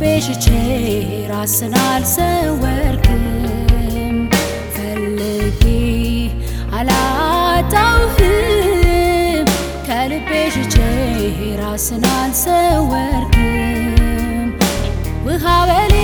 ሽቼ ራስን አልሰወርክም። ፈልጌ አላጣውህም ከልቤ ሽቼ ራስን አልሰወርክም። ውሃ በሌለበት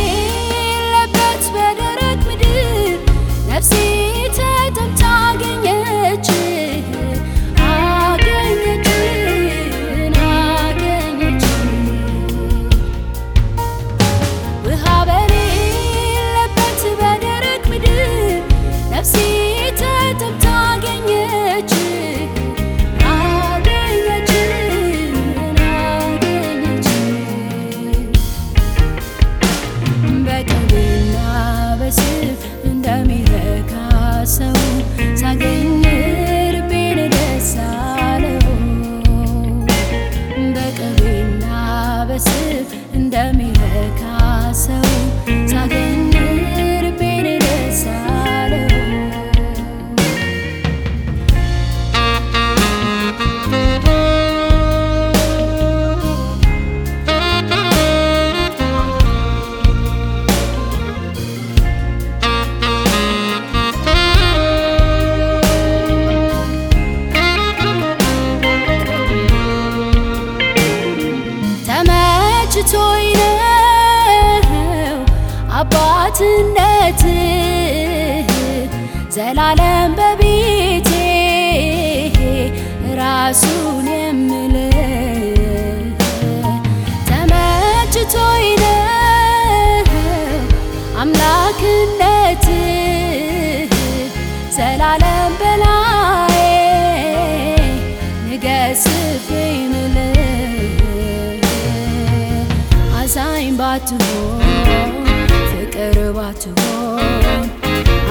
casa, sabe? አባትነትህ ዘላለም በቤቴ ራሱን የምልህ ተመችቶኝ ነው አምላክነትህ ዘላለም በላዬ ንገስብኝ ምልህ አዛኝ ባትሆን ፍቅር ባትሆን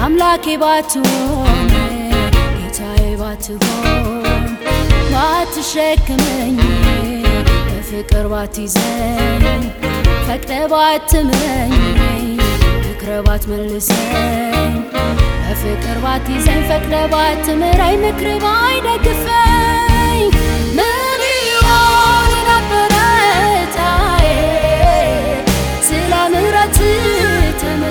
አምላኬ ባትሆን ጌታዬ ባትሆን ባትሸክመኝ በፍቅር ባትይዘኝ ፈቅደ ባትምረኝ ምክረ ባትመልሰኝ በፍቅር ባትይዘኝ ፈቅደ ባትምረኝ ምክር ባይደግፈኝ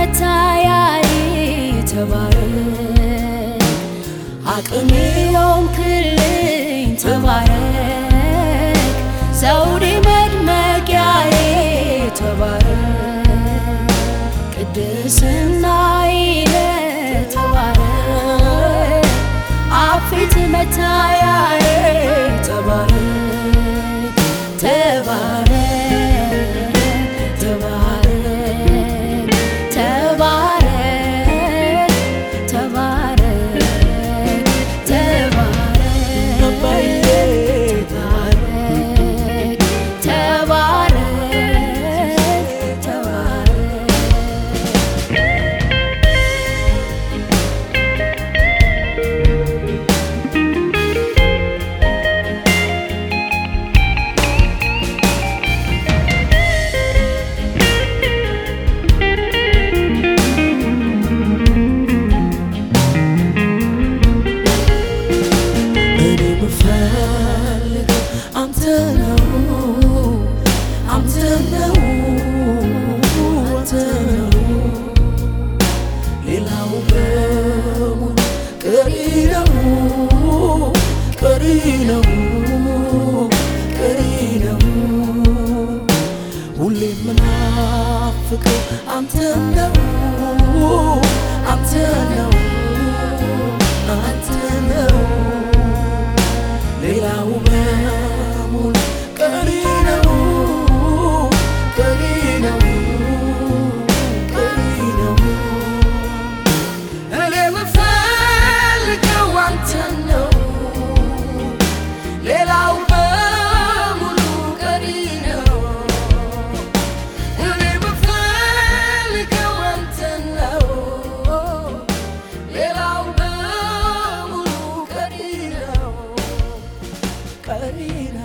መታያይ ተባረክ አቅሜ ሆንክልኝ ተባረክ ቀሪ ነው ቀሪ ነው ቀሪ ነው ሁሌ የምናፍቀው Karina.